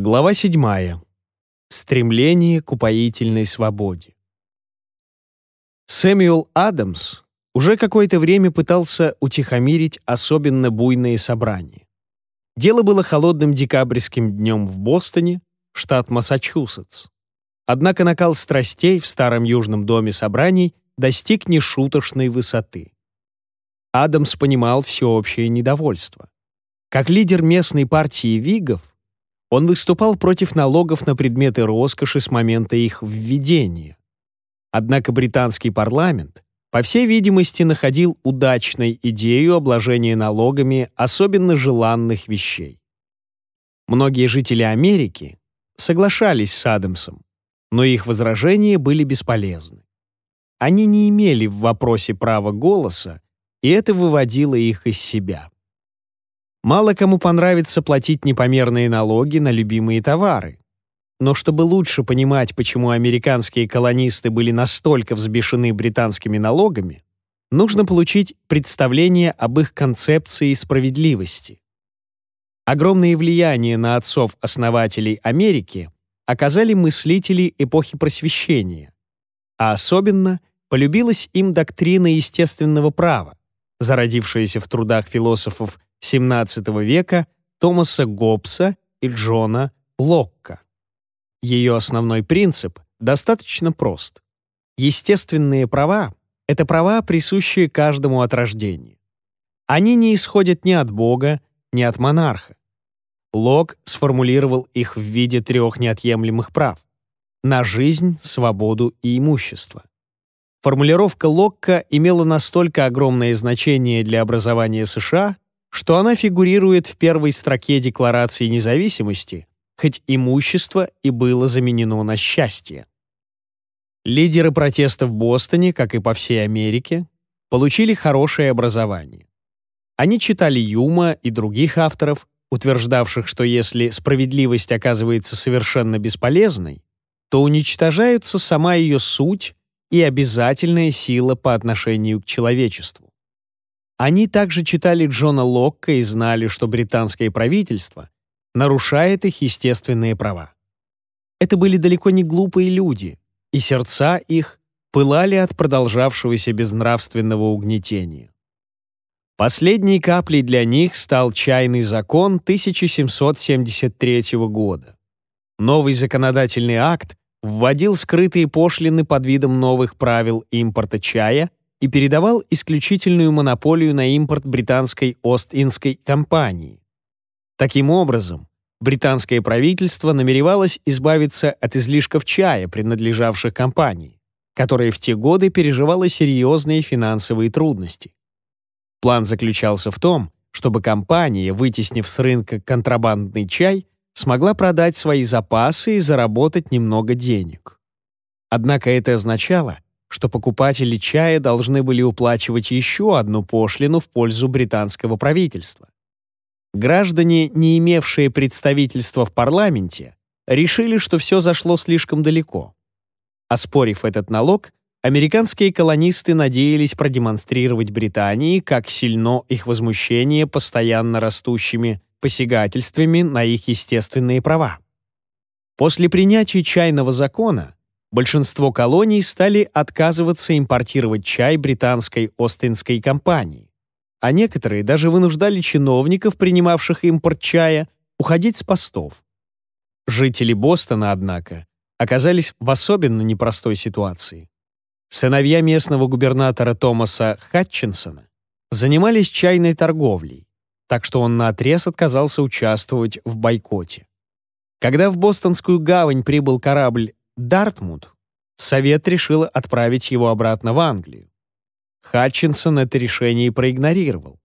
Глава 7. Стремление к упоительной свободе. Сэмюэл Адамс уже какое-то время пытался утихомирить особенно буйные собрания. Дело было холодным декабрьским днем в Бостоне, штат Массачусетс. Однако накал страстей в старом южном доме собраний достиг нешуточной высоты. Адамс понимал всеобщее недовольство. Как лидер местной партии Вигов, он выступал против налогов на предметы роскоши с момента их введения. Однако британский парламент, по всей видимости, находил удачной идею обложения налогами особенно желанных вещей. Многие жители Америки соглашались с Адамсом, но их возражения были бесполезны. Они не имели в вопросе права голоса, и это выводило их из себя. Мало кому понравится платить непомерные налоги на любимые товары. Но чтобы лучше понимать, почему американские колонисты были настолько взбешены британскими налогами, нужно получить представление об их концепции справедливости. Огромное влияние на отцов-основателей Америки оказали мыслители эпохи Просвещения, а особенно полюбилась им доктрина естественного права, зародившаяся в трудах философов XVII века Томаса Гоббса и Джона Локка. Ее основной принцип достаточно прост. Естественные права — это права, присущие каждому от рождения. Они не исходят ни от Бога, ни от монарха. Лок сформулировал их в виде трех неотъемлемых прав — на жизнь, свободу и имущество. Формулировка Локка имела настолько огромное значение для образования США, что она фигурирует в первой строке Декларации независимости, хоть имущество и было заменено на счастье. Лидеры протеста в Бостоне, как и по всей Америке, получили хорошее образование. Они читали Юма и других авторов, утверждавших, что если справедливость оказывается совершенно бесполезной, то уничтожаются сама ее суть и обязательная сила по отношению к человечеству. Они также читали Джона Локка и знали, что британское правительство нарушает их естественные права. Это были далеко не глупые люди, и сердца их пылали от продолжавшегося безнравственного угнетения. Последней каплей для них стал чайный закон 1773 года. Новый законодательный акт вводил скрытые пошлины под видом новых правил импорта чая и передавал исключительную монополию на импорт британской Ост-Индской компании. Таким образом, британское правительство намеревалось избавиться от излишков чая, принадлежавших компании, которая в те годы переживала серьезные финансовые трудности. План заключался в том, чтобы компания, вытеснив с рынка контрабандный чай, смогла продать свои запасы и заработать немного денег. Однако это означало, что покупатели чая должны были уплачивать еще одну пошлину в пользу британского правительства. Граждане, не имевшие представительства в парламенте, решили, что все зашло слишком далеко. Оспорив этот налог, американские колонисты надеялись продемонстрировать Британии, как сильно их возмущение постоянно растущими посягательствами на их естественные права. После принятия чайного закона большинство колоний стали отказываться импортировать чай британской Остинской компании. А некоторые даже вынуждали чиновников, принимавших импорт чая, уходить с постов. Жители Бостона, однако, оказались в особенно непростой ситуации. Сыновья местного губернатора Томаса Хатчинсона занимались чайной торговлей, так что он наотрез отказался участвовать в бойкоте. Когда в бостонскую гавань прибыл корабль Дартмут. Совет решил отправить его обратно в Англию. Хатчинсон это решение проигнорировал.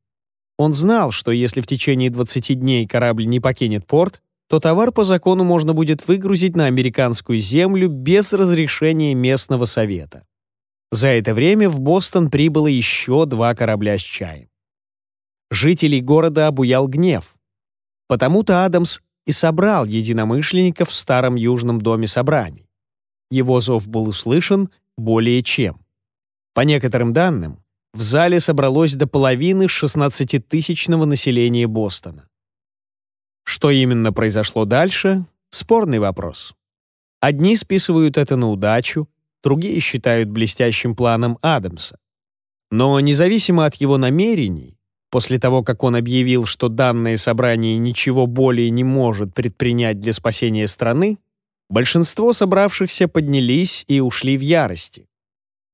Он знал, что если в течение 20 дней корабль не покинет порт, то товар по закону можно будет выгрузить на американскую землю без разрешения местного совета. За это время в Бостон прибыло еще два корабля с чаем. Жителей города обуял гнев. Потому-то Адамс и собрал единомышленников в старом южном доме собраний его зов был услышан более чем. По некоторым данным, в зале собралось до половины 16-тысячного населения Бостона. Что именно произошло дальше — спорный вопрос. Одни списывают это на удачу, другие считают блестящим планом Адамса. Но независимо от его намерений, после того, как он объявил, что данное собрание ничего более не может предпринять для спасения страны, Большинство собравшихся поднялись и ушли в ярости.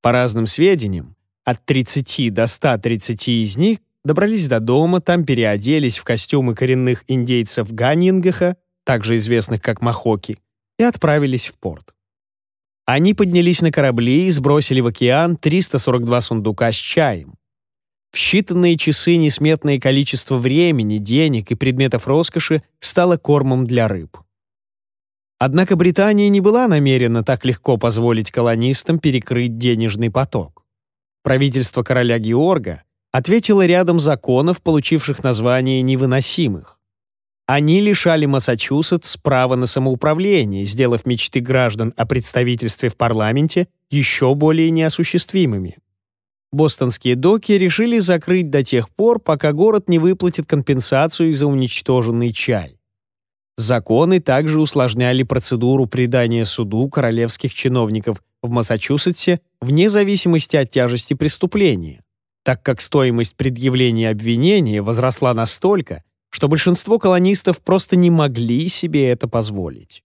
По разным сведениям, от 30 до 130 из них добрались до дома, там переоделись в костюмы коренных индейцев Ганнингаха, также известных как Махоки, и отправились в порт. Они поднялись на корабли и сбросили в океан 342 сундука с чаем. В считанные часы несметное количество времени, денег и предметов роскоши стало кормом для рыб. Однако Британия не была намерена так легко позволить колонистам перекрыть денежный поток. Правительство короля Георга ответило рядом законов, получивших название «невыносимых». Они лишали Массачусетс права на самоуправление, сделав мечты граждан о представительстве в парламенте еще более неосуществимыми. Бостонские доки решили закрыть до тех пор, пока город не выплатит компенсацию за уничтоженный чай. Законы также усложняли процедуру предания суду королевских чиновников в Массачусетсе вне зависимости от тяжести преступления, так как стоимость предъявления обвинения возросла настолько, что большинство колонистов просто не могли себе это позволить.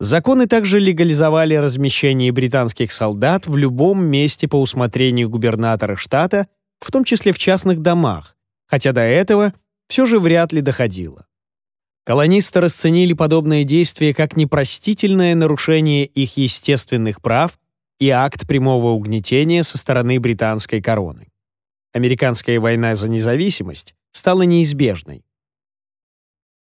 Законы также легализовали размещение британских солдат в любом месте по усмотрению губернатора штата, в том числе в частных домах, хотя до этого все же вряд ли доходило. Колонисты расценили подобные действия как непростительное нарушение их естественных прав и акт прямого угнетения со стороны британской короны. Американская война за независимость стала неизбежной.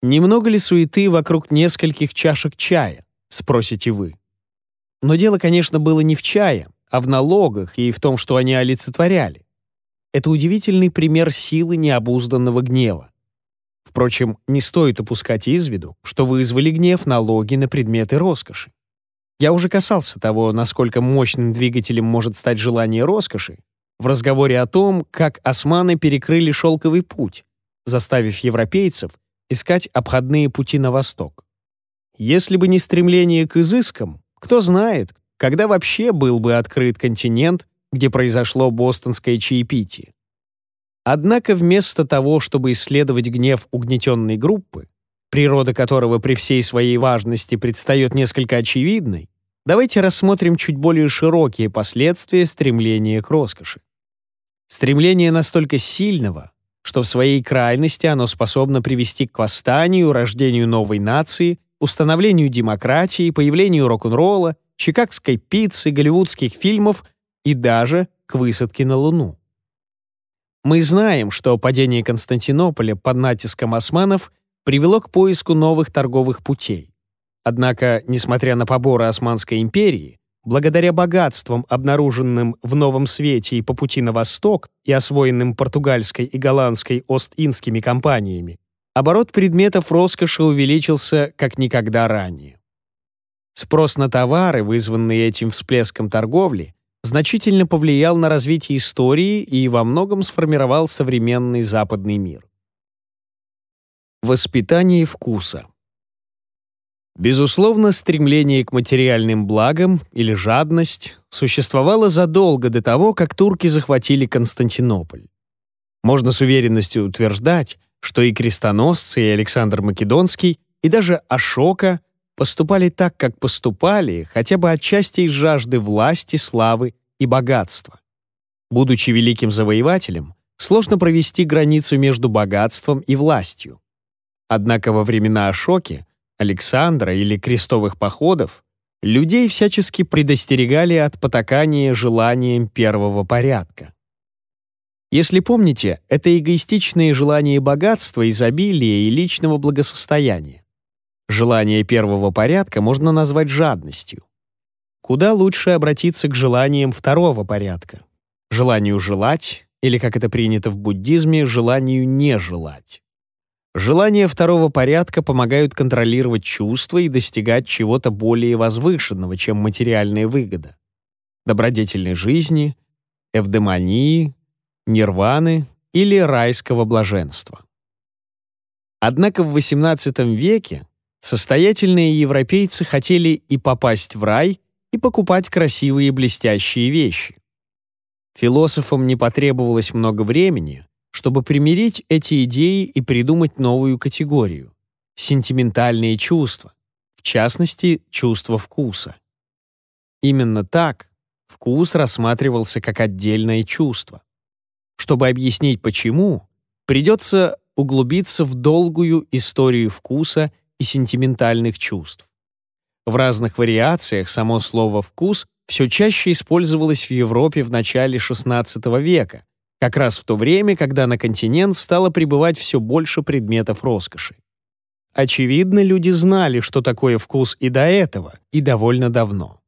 Немного ли суеты вокруг нескольких чашек чая, спросите вы. Но дело, конечно, было не в чае, а в налогах и в том, что они олицетворяли. Это удивительный пример силы необузданного гнева. Впрочем, не стоит упускать из виду, что вызвали гнев налоги на предметы роскоши. Я уже касался того, насколько мощным двигателем может стать желание роскоши, в разговоре о том, как османы перекрыли шелковый путь, заставив европейцев искать обходные пути на восток. Если бы не стремление к изыскам, кто знает, когда вообще был бы открыт континент, где произошло бостонское чаепитие. Однако вместо того, чтобы исследовать гнев угнетенной группы, природа которого при всей своей важности предстает несколько очевидной, давайте рассмотрим чуть более широкие последствия стремления к роскоши. Стремление настолько сильного, что в своей крайности оно способно привести к восстанию, рождению новой нации, установлению демократии, появлению рок-н-ролла, чикагской пиццы, голливудских фильмов и даже к высадке на Луну. Мы знаем, что падение Константинополя под натиском османов привело к поиску новых торговых путей. Однако, несмотря на поборы Османской империи, благодаря богатствам, обнаруженным в Новом Свете и по пути на восток и освоенным португальской и голландской ост-индскими компаниями, оборот предметов роскоши увеличился как никогда ранее. Спрос на товары, вызванные этим всплеском торговли, значительно повлиял на развитие истории и во многом сформировал современный западный мир. Воспитание вкуса Безусловно, стремление к материальным благам или жадность существовало задолго до того, как турки захватили Константинополь. Можно с уверенностью утверждать, что и крестоносцы, и Александр Македонский, и даже Ашока поступали так, как поступали, хотя бы отчасти из жажды власти, славы и богатства. Будучи великим завоевателем, сложно провести границу между богатством и властью. Однако во времена Ашоки, Александра или крестовых походов людей всячески предостерегали от потакания желанием первого порядка. Если помните, это эгоистичные желания богатства, изобилия и личного благосостояния. Желание первого порядка можно назвать жадностью. Куда лучше обратиться к желаниям второго порядка? Желанию желать, или, как это принято в буддизме, желанию не желать. Желания второго порядка помогают контролировать чувства и достигать чего-то более возвышенного, чем материальная выгода. Добродетельной жизни, эвдемонии, нирваны или райского блаженства. Однако в XVIII веке Состоятельные европейцы хотели и попасть в рай, и покупать красивые блестящие вещи. Философам не потребовалось много времени, чтобы примирить эти идеи и придумать новую категорию — сентиментальные чувства, в частности, чувство вкуса. Именно так вкус рассматривался как отдельное чувство. Чтобы объяснить почему, придется углубиться в долгую историю вкуса и сентиментальных чувств. В разных вариациях само слово «вкус» все чаще использовалось в Европе в начале XVI века, как раз в то время, когда на континент стало прибывать все больше предметов роскоши. Очевидно, люди знали, что такое вкус и до этого, и довольно давно.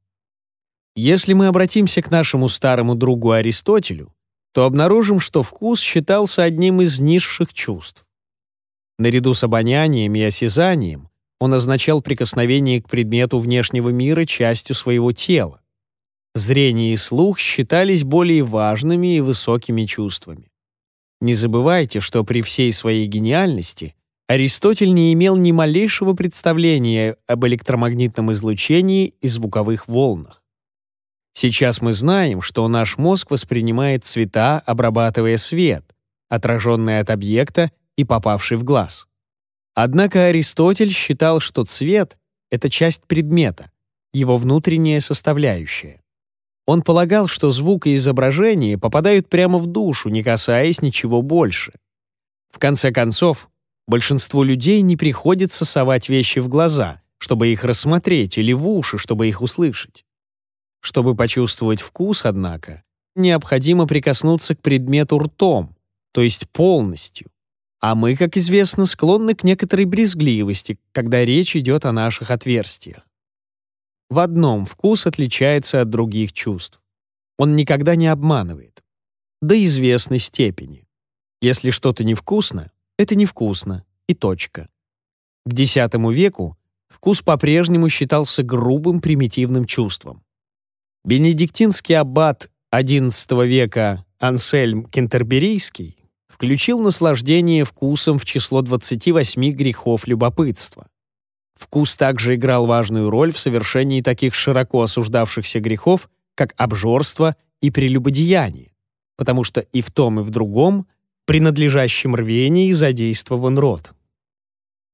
Если мы обратимся к нашему старому другу Аристотелю, то обнаружим, что вкус считался одним из низших чувств. Наряду с обонянием и осязанием он означал прикосновение к предмету внешнего мира частью своего тела. Зрение и слух считались более важными и высокими чувствами. Не забывайте, что при всей своей гениальности Аристотель не имел ни малейшего представления об электромагнитном излучении и звуковых волнах. Сейчас мы знаем, что наш мозг воспринимает цвета, обрабатывая свет, отраженный от объекта, и попавший в глаз. Однако Аристотель считал, что цвет — это часть предмета, его внутренняя составляющая. Он полагал, что звук и изображение попадают прямо в душу, не касаясь ничего больше. В конце концов, большинству людей не приходится совать вещи в глаза, чтобы их рассмотреть, или в уши, чтобы их услышать. Чтобы почувствовать вкус, однако, необходимо прикоснуться к предмету ртом, то есть полностью. А мы, как известно, склонны к некоторой брезгливости, когда речь идет о наших отверстиях. В одном вкус отличается от других чувств. Он никогда не обманывает. До известной степени. Если что-то невкусно, это невкусно, и точка. К X веку вкус по-прежнему считался грубым примитивным чувством. Бенедиктинский аббат XI века Ансельм Кентерберийский включил наслаждение вкусом в число 28 грехов любопытства. Вкус также играл важную роль в совершении таких широко осуждавшихся грехов, как обжорство и прелюбодеяние, потому что и в том, и в другом принадлежащем рвении задействован род.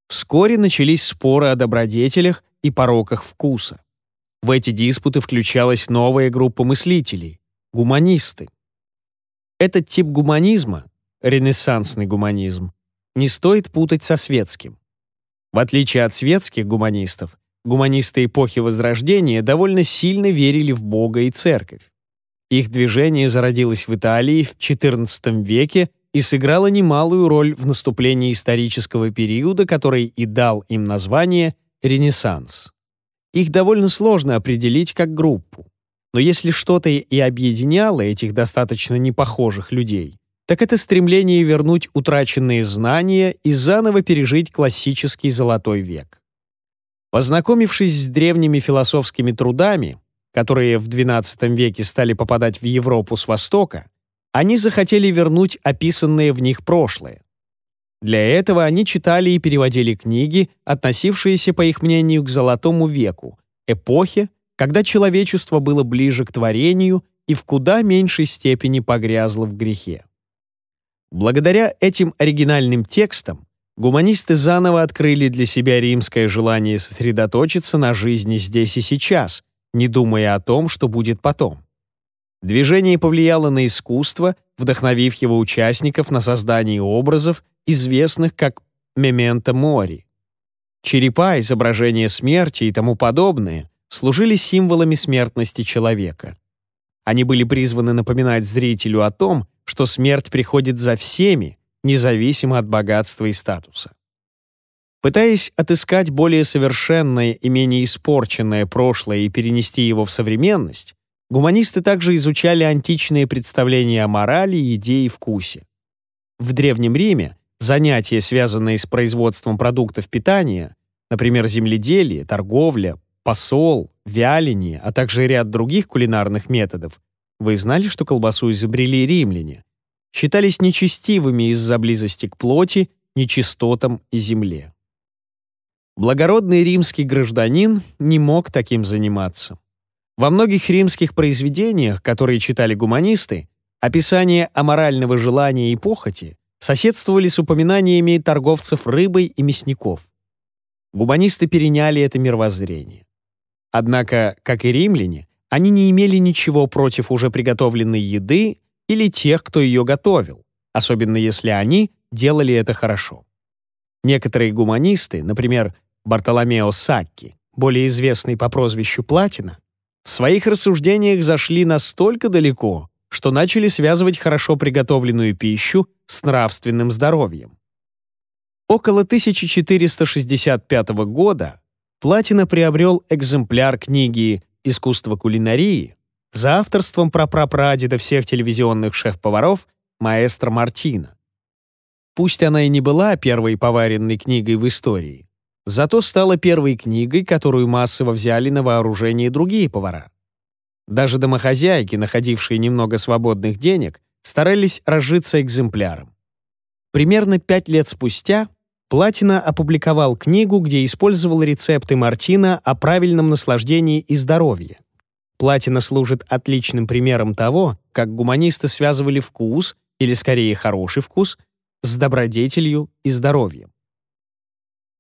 Вскоре начались споры о добродетелях и пороках вкуса. В эти диспуты включалась новая группа мыслителей — гуманисты. Этот тип гуманизма ренессансный гуманизм, не стоит путать со светским. В отличие от светских гуманистов, гуманисты эпохи Возрождения довольно сильно верили в Бога и Церковь. Их движение зародилось в Италии в XIV веке и сыграло немалую роль в наступлении исторического периода, который и дал им название «Ренессанс». Их довольно сложно определить как группу. Но если что-то и объединяло этих достаточно непохожих людей, так это стремление вернуть утраченные знания и заново пережить классический золотой век. Познакомившись с древними философскими трудами, которые в XII веке стали попадать в Европу с Востока, они захотели вернуть описанное в них прошлое. Для этого они читали и переводили книги, относившиеся, по их мнению, к Золотому веку, эпохе, когда человечество было ближе к творению и в куда меньшей степени погрязло в грехе. Благодаря этим оригинальным текстам гуманисты заново открыли для себя римское желание сосредоточиться на жизни здесь и сейчас, не думая о том, что будет потом. Движение повлияло на искусство, вдохновив его участников на создание образов, известных как «мементо мори». Черепа, изображения смерти и тому подобное служили символами смертности человека. Они были призваны напоминать зрителю о том, что смерть приходит за всеми, независимо от богатства и статуса. Пытаясь отыскать более совершенное и менее испорченное прошлое и перенести его в современность, гуманисты также изучали античные представления о морали, еде и вкусе. В Древнем Риме занятия, связанные с производством продуктов питания, например, земледелие, торговля, посол, вяление, а также ряд других кулинарных методов, вы знали, что колбасу изобрели римляне? Считались нечестивыми из-за близости к плоти, нечистотам и земле. Благородный римский гражданин не мог таким заниматься. Во многих римских произведениях, которые читали гуманисты, описания аморального желания и похоти соседствовали с упоминаниями торговцев рыбой и мясников. Гуманисты переняли это мировоззрение. Однако, как и римляне, они не имели ничего против уже приготовленной еды или тех, кто ее готовил, особенно если они делали это хорошо. Некоторые гуманисты, например, Бартоломео Сакки, более известный по прозвищу Платина, в своих рассуждениях зашли настолько далеко, что начали связывать хорошо приготовленную пищу с нравственным здоровьем. Около 1465 года Платина приобрел экземпляр книги искусство кулинарии за авторством прапрапрадеда всех телевизионных шеф-поваров маэстро Мартина. Пусть она и не была первой поваренной книгой в истории, зато стала первой книгой, которую массово взяли на вооружение другие повара. Даже домохозяйки, находившие немного свободных денег, старались разжиться экземпляром. Примерно пять лет спустя Платина опубликовал книгу, где использовал рецепты Мартина о правильном наслаждении и здоровье. Платина служит отличным примером того, как гуманисты связывали вкус, или скорее хороший вкус, с добродетелью и здоровьем.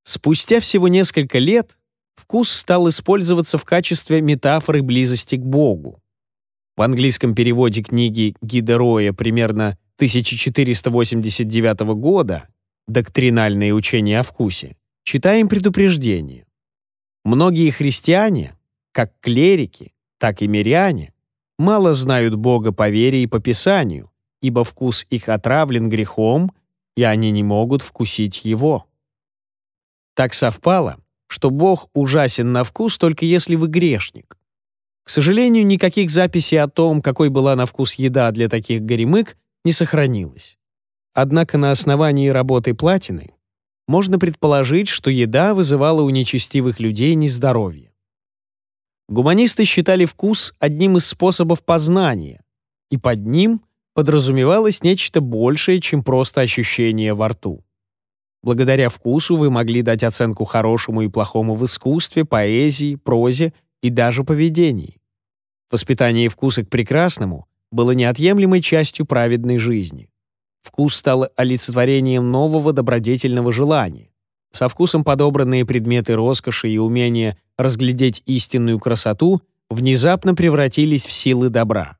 Спустя всего несколько лет вкус стал использоваться в качестве метафоры близости к Богу. В английском переводе книги Гида примерно 1489 года доктринальные учения о вкусе, читаем предупреждение. Многие христиане, как клерики, так и миряне, мало знают Бога по вере и по Писанию, ибо вкус их отравлен грехом, и они не могут вкусить его. Так совпало, что Бог ужасен на вкус только если вы грешник. К сожалению, никаких записей о том, какой была на вкус еда для таких горемык, не сохранилось. Однако на основании работы платины можно предположить, что еда вызывала у нечестивых людей нездоровье. Гуманисты считали вкус одним из способов познания, и под ним подразумевалось нечто большее, чем просто ощущение во рту. Благодаря вкусу вы могли дать оценку хорошему и плохому в искусстве, поэзии, прозе и даже поведении. Воспитание вкуса к прекрасному было неотъемлемой частью праведной жизни. Вкус стал олицетворением нового добродетельного желания. Со вкусом подобранные предметы роскоши и умение разглядеть истинную красоту внезапно превратились в силы добра.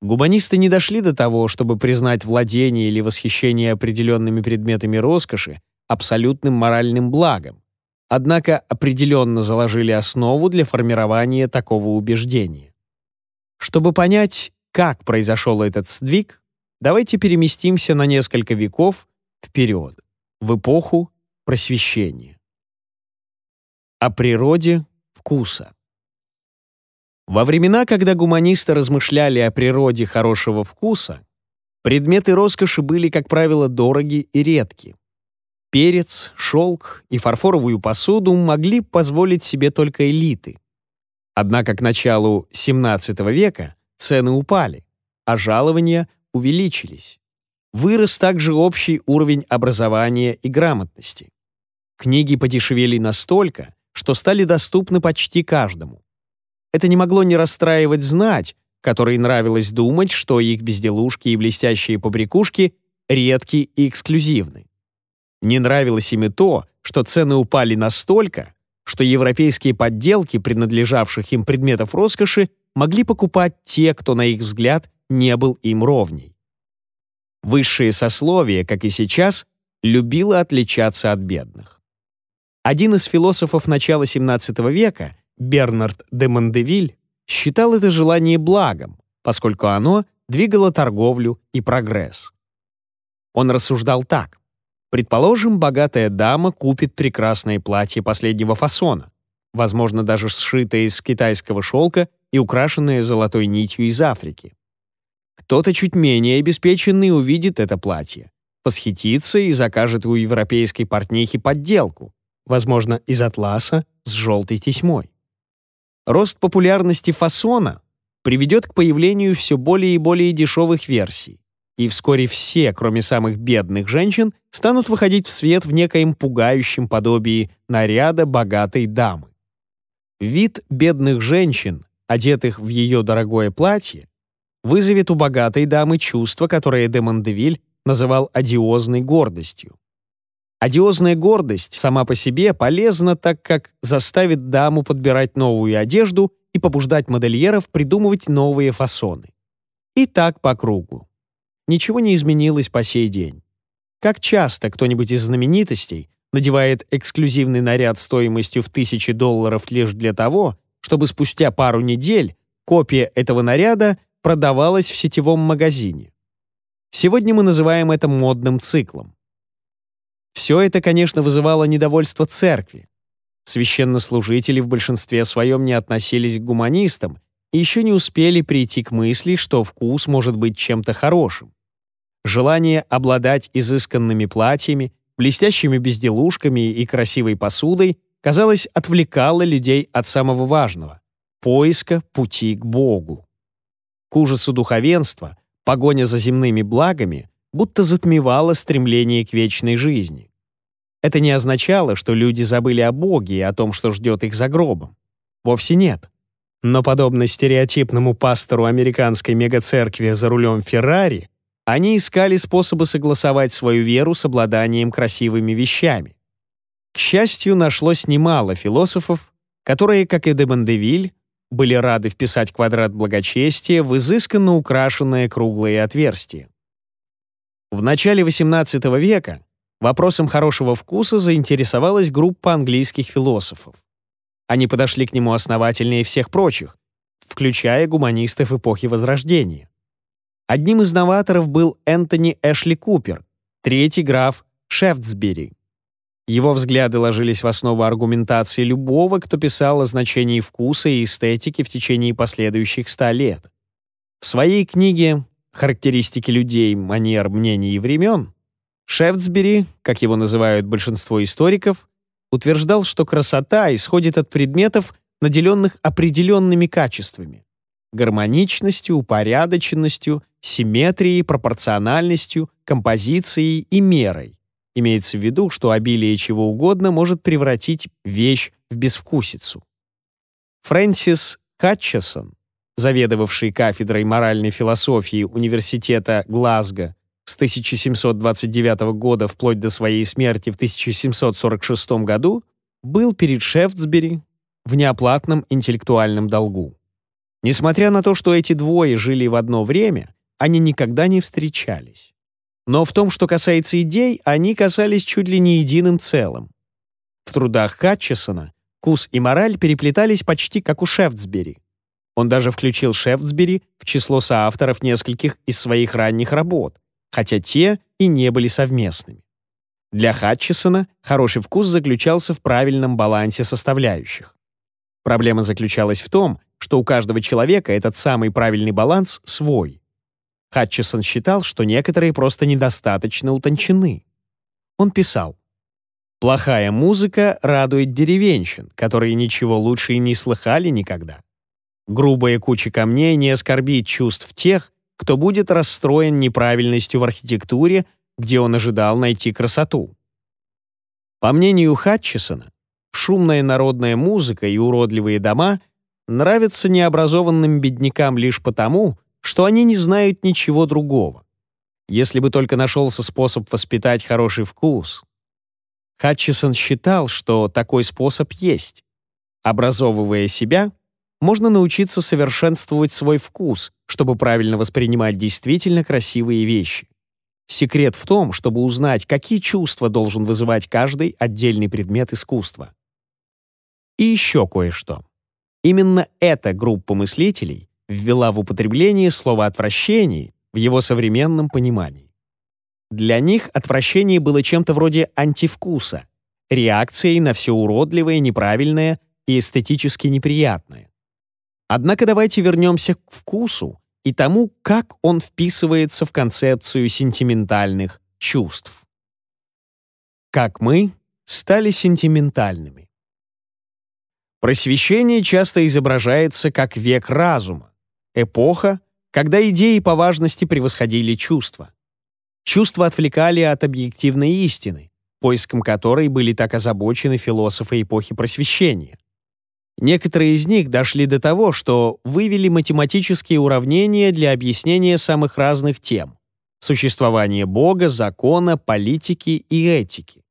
Гуманисты не дошли до того, чтобы признать владение или восхищение определенными предметами роскоши абсолютным моральным благом, однако определенно заложили основу для формирования такого убеждения. Чтобы понять, как произошел этот сдвиг, Давайте переместимся на несколько веков вперед, в эпоху просвещения. О природе вкуса. Во времена, когда гуманисты размышляли о природе хорошего вкуса, предметы роскоши были, как правило, дороги и редки. Перец, шелк и фарфоровую посуду могли позволить себе только элиты. Однако к началу XVII века цены упали, а жалования увеличились. Вырос также общий уровень образования и грамотности. Книги подешевели настолько, что стали доступны почти каждому. Это не могло не расстраивать знать, которой нравилось думать, что их безделушки и блестящие побрякушки редки и эксклюзивны. Не нравилось им и то, что цены упали настолько, что европейские подделки, принадлежавших им предметов роскоши, могли покупать те, кто, на их взгляд, не был им ровней. Высшее сословие, как и сейчас, любило отличаться от бедных. Один из философов начала XVII века, Бернард де Мандевиль, считал это желание благом, поскольку оно двигало торговлю и прогресс. Он рассуждал так. Предположим, богатая дама купит прекрасное платье последнего фасона, возможно, даже сшитое из китайского шелка и украшенное золотой нитью из Африки. Кто-то чуть менее обеспеченный увидит это платье, восхитится и закажет у европейской портнихи подделку, возможно, из атласа с желтой тесьмой. Рост популярности фасона приведет к появлению все более и более дешевых версий, и вскоре все, кроме самых бедных женщин, станут выходить в свет в некоем пугающем подобии наряда богатой дамы. Вид бедных женщин, одетых в ее дорогое платье, вызовет у богатой дамы чувство, которое Демондевиль называл одиозной гордостью. Одиозная гордость сама по себе полезна, так как заставит даму подбирать новую одежду и побуждать модельеров придумывать новые фасоны. И так по кругу. Ничего не изменилось по сей день. Как часто кто-нибудь из знаменитостей надевает эксклюзивный наряд стоимостью в тысячи долларов лишь для того, чтобы спустя пару недель копия этого наряда Продавалась в сетевом магазине. Сегодня мы называем это модным циклом. Все это, конечно, вызывало недовольство церкви. Священнослужители в большинстве своем не относились к гуманистам и еще не успели прийти к мысли, что вкус может быть чем-то хорошим. Желание обладать изысканными платьями, блестящими безделушками и красивой посудой, казалось, отвлекало людей от самого важного — поиска пути к Богу к ужасу духовенства, погоня за земными благами будто затмевала стремление к вечной жизни. Это не означало, что люди забыли о Боге и о том, что ждет их за гробом. Вовсе нет. Но подобно стереотипному пастору американской мегацеркви за рулем Феррари, они искали способы согласовать свою веру с обладанием красивыми вещами. К счастью, нашлось немало философов, которые, как и де Бандевиль, были рады вписать квадрат благочестия в изысканно украшенное круглое отверстие. В начале XVIII века вопросом хорошего вкуса заинтересовалась группа английских философов. Они подошли к нему основательнее всех прочих, включая гуманистов эпохи Возрождения. Одним из новаторов был Энтони Эшли Купер, третий граф Шефтсбери. Его взгляды ложились в основу аргументации любого, кто писал о значении вкуса и эстетики в течение последующих ста лет. В своей книге «Характеристики людей, манер, мнений и времен» Шефтсбери, как его называют большинство историков, утверждал, что красота исходит от предметов, наделенных определенными качествами — гармоничностью, упорядоченностью, симметрией, пропорциональностью, композицией и мерой Имеется в виду, что обилие чего угодно может превратить вещь в безвкусицу. Фрэнсис Катчесон, заведовавший кафедрой моральной философии Университета Глазго с 1729 года вплоть до своей смерти в 1746 году, был перед Шефтсбери в неоплатном интеллектуальном долгу. Несмотря на то, что эти двое жили в одно время, они никогда не встречались. Но в том, что касается идей, они касались чуть ли не единым целым. В трудах Хатчесона вкус и мораль переплетались почти как у Шефтсбери. Он даже включил Шефтсбери в число соавторов нескольких из своих ранних работ, хотя те и не были совместными. Для Хатчесона хороший вкус заключался в правильном балансе составляющих. Проблема заключалась в том, что у каждого человека этот самый правильный баланс свой. Хатчесон считал, что некоторые просто недостаточно утончены. Он писал, «Плохая музыка радует деревенщин, которые ничего лучше и не слыхали никогда. Грубая куча камней не оскорбит чувств тех, кто будет расстроен неправильностью в архитектуре, где он ожидал найти красоту». По мнению Хатчесона, шумная народная музыка и уродливые дома нравятся необразованным беднякам лишь потому, что они не знают ничего другого. Если бы только нашелся способ воспитать хороший вкус. Хатчисон считал, что такой способ есть. Образовывая себя, можно научиться совершенствовать свой вкус, чтобы правильно воспринимать действительно красивые вещи. Секрет в том, чтобы узнать, какие чувства должен вызывать каждый отдельный предмет искусства. И еще кое-что. Именно эта группа мыслителей ввела в употребление слово «отвращение» в его современном понимании. Для них отвращение было чем-то вроде антивкуса, реакцией на все уродливое, неправильное и эстетически неприятное. Однако давайте вернемся к вкусу и тому, как он вписывается в концепцию сентиментальных чувств. Как мы стали сентиментальными. Просвещение часто изображается как век разума, эпоха, когда идеи по важности превосходили чувства. Чувства отвлекали от объективной истины, поиском которой были так озабочены философы эпохи Просвещения. Некоторые из них дошли до того, что вывели математические уравнения для объяснения самых разных тем — существования Бога, закона, политики и этики.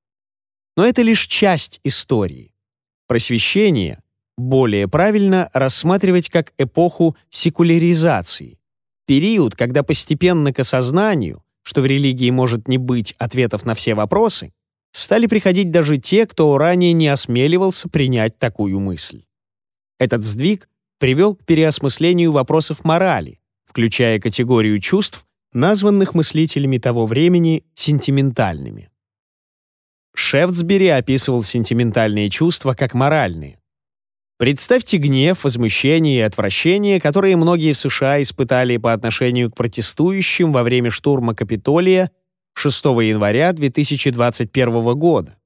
Но это лишь часть истории. Просвещение более правильно рассматривать как эпоху секуляризации, период, когда постепенно к осознанию, что в религии может не быть ответов на все вопросы, стали приходить даже те, кто ранее не осмеливался принять такую мысль. Этот сдвиг привел к переосмыслению вопросов морали, включая категорию чувств, названных мыслителями того времени сентиментальными. Шефтсбери описывал сентиментальные чувства как моральные, Представьте гнев, возмущение и отвращение, которые многие в США испытали по отношению к протестующим во время штурма Капитолия 6 января 2021 года.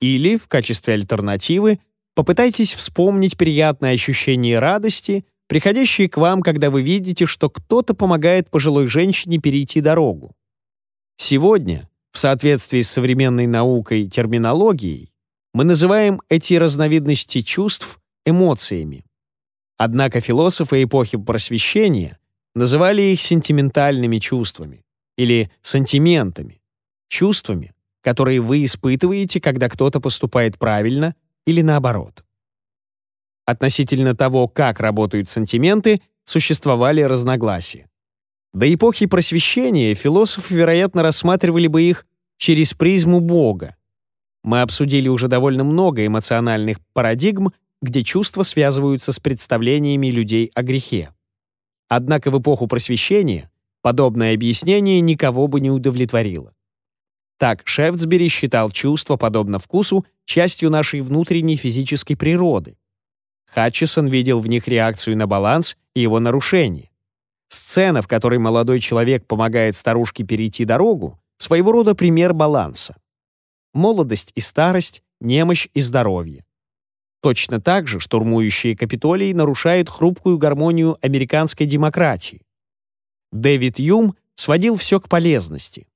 Или, в качестве альтернативы, попытайтесь вспомнить приятное ощущение радости, приходящие к вам, когда вы видите, что кто-то помогает пожилой женщине перейти дорогу. Сегодня, в соответствии с современной наукой и терминологией, мы называем эти разновидности чувств эмоциями. Однако философы эпохи Просвещения называли их сентиментальными чувствами или сантиментами, чувствами, которые вы испытываете, когда кто-то поступает правильно или наоборот. Относительно того, как работают сантименты, существовали разногласия. До эпохи Просвещения философы, вероятно, рассматривали бы их через призму Бога. Мы обсудили уже довольно много эмоциональных парадигм где чувства связываются с представлениями людей о грехе. Однако в эпоху Просвещения подобное объяснение никого бы не удовлетворило. Так Шефтсбери считал чувство, подобно вкусу, частью нашей внутренней физической природы. Хатчесон видел в них реакцию на баланс и его нарушение. Сцена, в которой молодой человек помогает старушке перейти дорогу, своего рода пример баланса. Молодость и старость, немощь и здоровье. Точно так же штурмующие Капитолий нарушают хрупкую гармонию американской демократии. Дэвид Юм сводил все к полезности.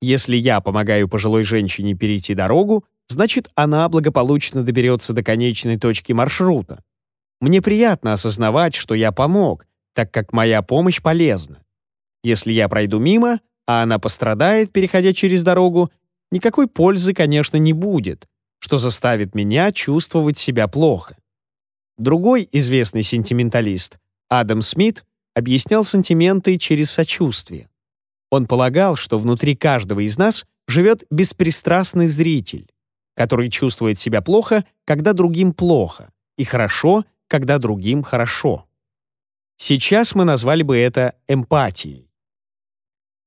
Если я помогаю пожилой женщине перейти дорогу, значит, она благополучно доберется до конечной точки маршрута. Мне приятно осознавать, что я помог, так как моя помощь полезна. Если я пройду мимо, а она пострадает, переходя через дорогу, никакой пользы, конечно, не будет, что заставит меня чувствовать себя плохо. Другой известный сентименталист, Адам Смит, объяснял сантименты через сочувствие. Он полагал, что внутри каждого из нас живет беспристрастный зритель, который чувствует себя плохо, когда другим плохо, и хорошо, когда другим хорошо. Сейчас мы назвали бы это эмпатией.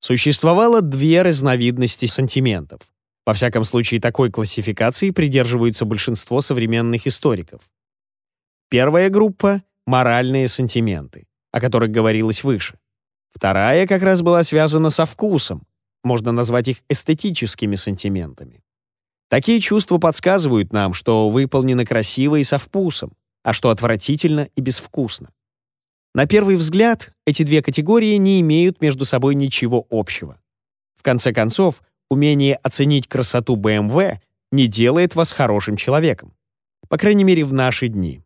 Существовало две разновидности сантиментов во всяком случае, такой классификации придерживаются большинство современных историков. Первая группа — моральные сантименты, о которых говорилось выше. Вторая как раз была связана со вкусом, можно назвать их эстетическими сантиментами. Такие чувства подсказывают нам, что выполнено красиво и со вкусом, а что отвратительно и безвкусно. На первый взгляд, эти две категории не имеют между собой ничего общего. В конце концов, Умение оценить красоту BMW не делает вас хорошим человеком. По крайней мере, в наши дни.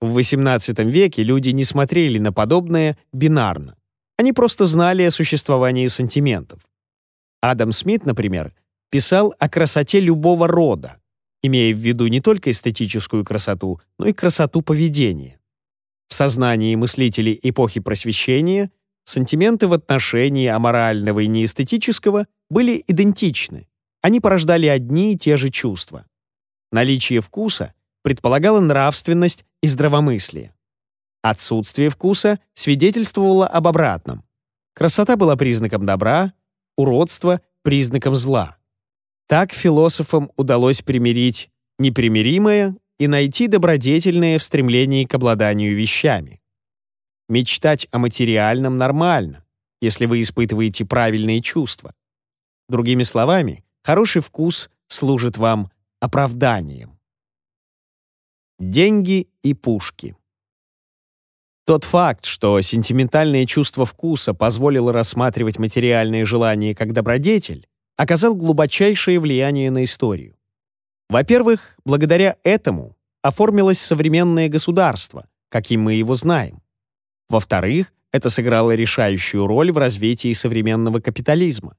В XVIII веке люди не смотрели на подобное бинарно. Они просто знали о существовании сантиментов. Адам Смит, например, писал о красоте любого рода, имея в виду не только эстетическую красоту, но и красоту поведения. В сознании мыслителей эпохи Просвещения – Сантименты в отношении аморального и неэстетического были идентичны. Они порождали одни и те же чувства. Наличие вкуса предполагало нравственность и здравомыслие. Отсутствие вкуса свидетельствовало об обратном. Красота была признаком добра, уродство — признаком зла. Так философам удалось примирить непримиримое и найти добродетельное в стремлении к обладанию вещами. Мечтать о материальном нормально, если вы испытываете правильные чувства. Другими словами, хороший вкус служит вам оправданием. Деньги и пушки. Тот факт, что сентиментальное чувство вкуса позволило рассматривать материальные желания как добродетель, оказал глубочайшее влияние на историю. Во-первых, благодаря этому оформилось современное государство, каким мы его знаем. Во-вторых, это сыграло решающую роль в развитии современного капитализма.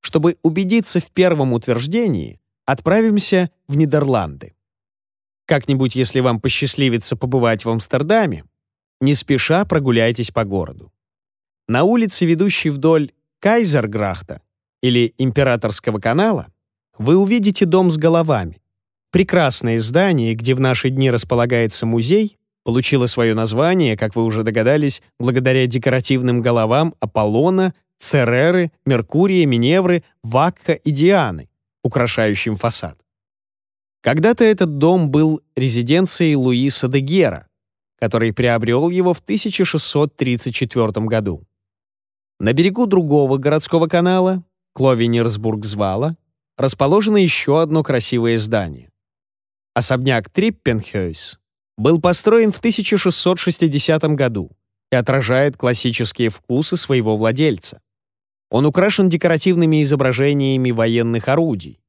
Чтобы убедиться в первом утверждении, отправимся в Нидерланды. Как-нибудь, если вам посчастливится побывать в Амстердаме, не спеша прогуляйтесь по городу. На улице, ведущей вдоль Кайзерграхта или Императорского канала, вы увидите дом с головами, прекрасное здание, где в наши дни располагается музей, получила свое название, как вы уже догадались, благодаря декоративным головам Аполлона, Цереры, Меркурия, Миневры, Вакха и Дианы, украшающим фасад. Когда-то этот дом был резиденцией Луиса де Гера, который приобрел его в 1634 году. На берегу другого городского канала, Кловенерсбург-Звала, расположено еще одно красивое здание. Особняк Триппенхёйс был построен в 1660 году и отражает классические вкусы своего владельца. Он украшен декоративными изображениями военных орудий.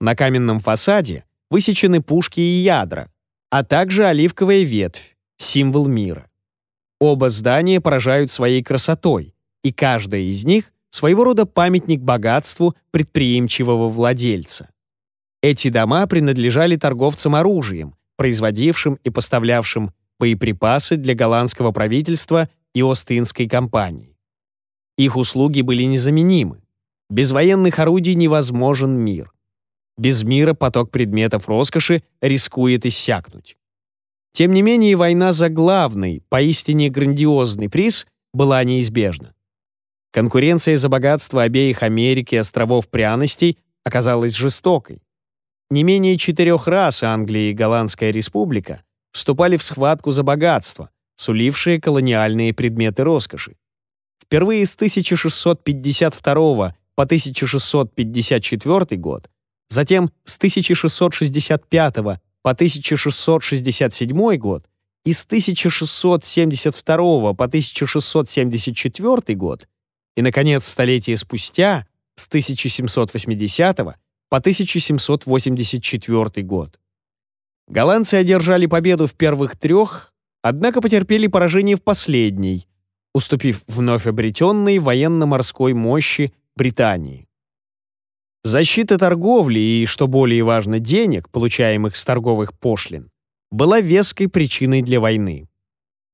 На каменном фасаде высечены пушки и ядра, а также оливковая ветвь, символ мира. Оба здания поражают своей красотой, и каждая из них — своего рода памятник богатству предприимчивого владельца. Эти дома принадлежали торговцам оружием, производившим и поставлявшим боеприпасы для голландского правительства и Остинской компании. Их услуги были незаменимы. Без военных орудий невозможен мир. Без мира поток предметов роскоши рискует иссякнуть. Тем не менее, война за главный, поистине грандиозный приз была неизбежна. Конкуренция за богатство обеих Америки и островов пряностей оказалась жестокой. Не менее четырех раз Англия и Голландская республика вступали в схватку за богатство, сулившие колониальные предметы роскоши. Впервые с 1652 по 1654 год, затем с 1665 по 1667 год и с 1672 по 1674 год и, наконец, столетие спустя, с 1780 по 1784 год. Голландцы одержали победу в первых трех, однако потерпели поражение в последней, уступив вновь обретенной военно-морской мощи Британии. Защита торговли и, что более важно, денег, получаемых с торговых пошлин, была веской причиной для войны.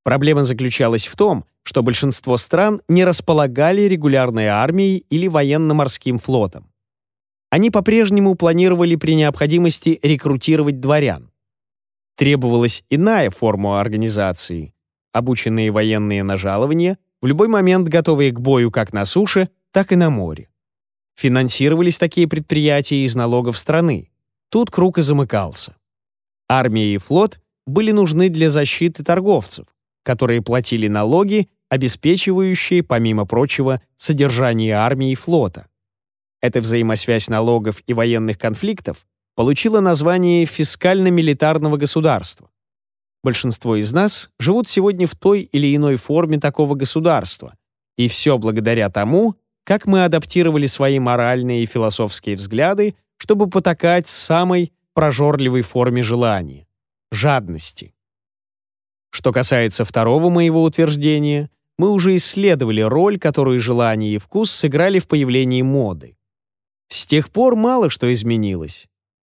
Проблема заключалась в том, что большинство стран не располагали регулярной армией или военно-морским флотом. Они по-прежнему планировали при необходимости рекрутировать дворян. Требовалась иная форма организации. Обученные военные на жалование, в любой момент готовые к бою как на суше, так и на море. Финансировались такие предприятия из налогов страны. Тут круг и замыкался. Армия и флот были нужны для защиты торговцев, которые платили налоги, обеспечивающие, помимо прочего, содержание армии и флота эта взаимосвязь налогов и военных конфликтов получила название фискально-милитарного государства. Большинство из нас живут сегодня в той или иной форме такого государства, и все благодаря тому, как мы адаптировали свои моральные и философские взгляды, чтобы потакать самой прожорливой форме желания — жадности. Что касается второго моего утверждения, мы уже исследовали роль, которую желание и вкус сыграли в появлении моды. С тех пор мало что изменилось.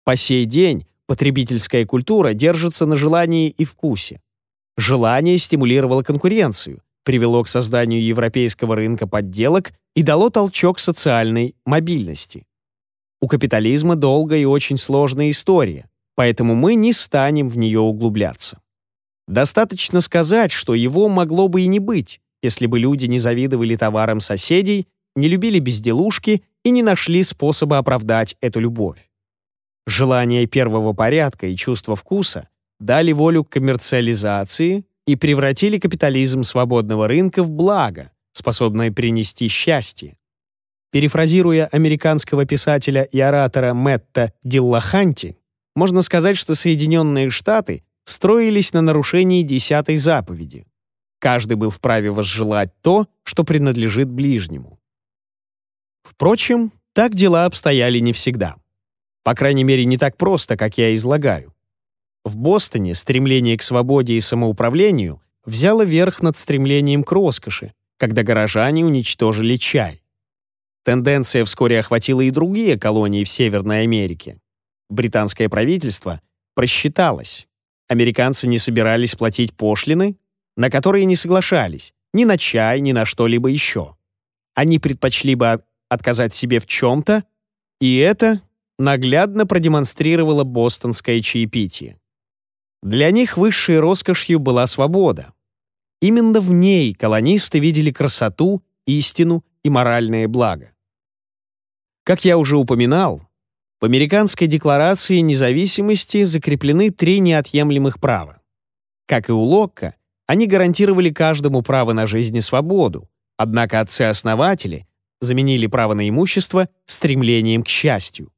По сей день потребительская культура держится на желании и вкусе. Желание стимулировало конкуренцию, привело к созданию европейского рынка подделок и дало толчок социальной мобильности. У капитализма долгая и очень сложная история, поэтому мы не станем в нее углубляться. Достаточно сказать, что его могло бы и не быть, если бы люди не завидовали товарам соседей, не любили безделушки и не нашли способа оправдать эту любовь. Желание первого порядка и чувство вкуса дали волю к коммерциализации и превратили капитализм свободного рынка в благо, способное принести счастье. Перефразируя американского писателя и оратора Мэтта Диллаханти, можно сказать, что Соединенные Штаты строились на нарушении десятой заповеди. Каждый был вправе возжелать то, что принадлежит ближнему. Впрочем, так дела обстояли не всегда. По крайней мере, не так просто, как я излагаю. В Бостоне стремление к свободе и самоуправлению взяло верх над стремлением к роскоши, когда горожане уничтожили чай. Тенденция вскоре охватила и другие колонии в Северной Америке. Британское правительство просчиталось. Американцы не собирались платить пошлины, на которые не соглашались, ни на чай, ни на что-либо еще. Они предпочли бы отказать себе в чем-то, и это наглядно продемонстрировало бостонское чаепитие. Для них высшей роскошью была свобода. Именно в ней колонисты видели красоту, истину и моральное благо. Как я уже упоминал, в Американской декларации независимости закреплены три неотъемлемых права. Как и у Локка, они гарантировали каждому право на жизнь и свободу, однако отцы-основатели заменили право на имущество стремлением к счастью.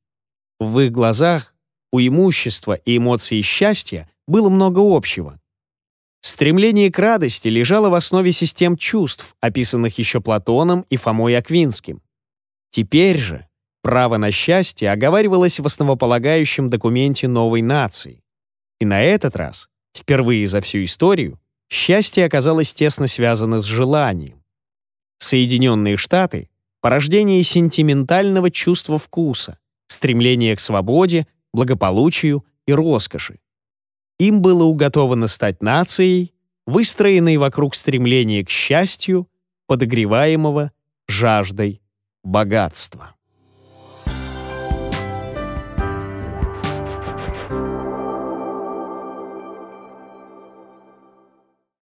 В их глазах у имущества и эмоций счастья было много общего. Стремление к радости лежало в основе систем чувств, описанных еще Платоном и Фомой Аквинским. Теперь же право на счастье оговаривалось в основополагающем документе новой нации. И на этот раз, впервые за всю историю, счастье оказалось тесно связано с желанием. Соединенные Штаты порождение сентиментального чувства вкуса, стремление к свободе, благополучию и роскоши. Им было уготовано стать нацией, выстроенной вокруг стремления к счастью, подогреваемого жаждой богатства.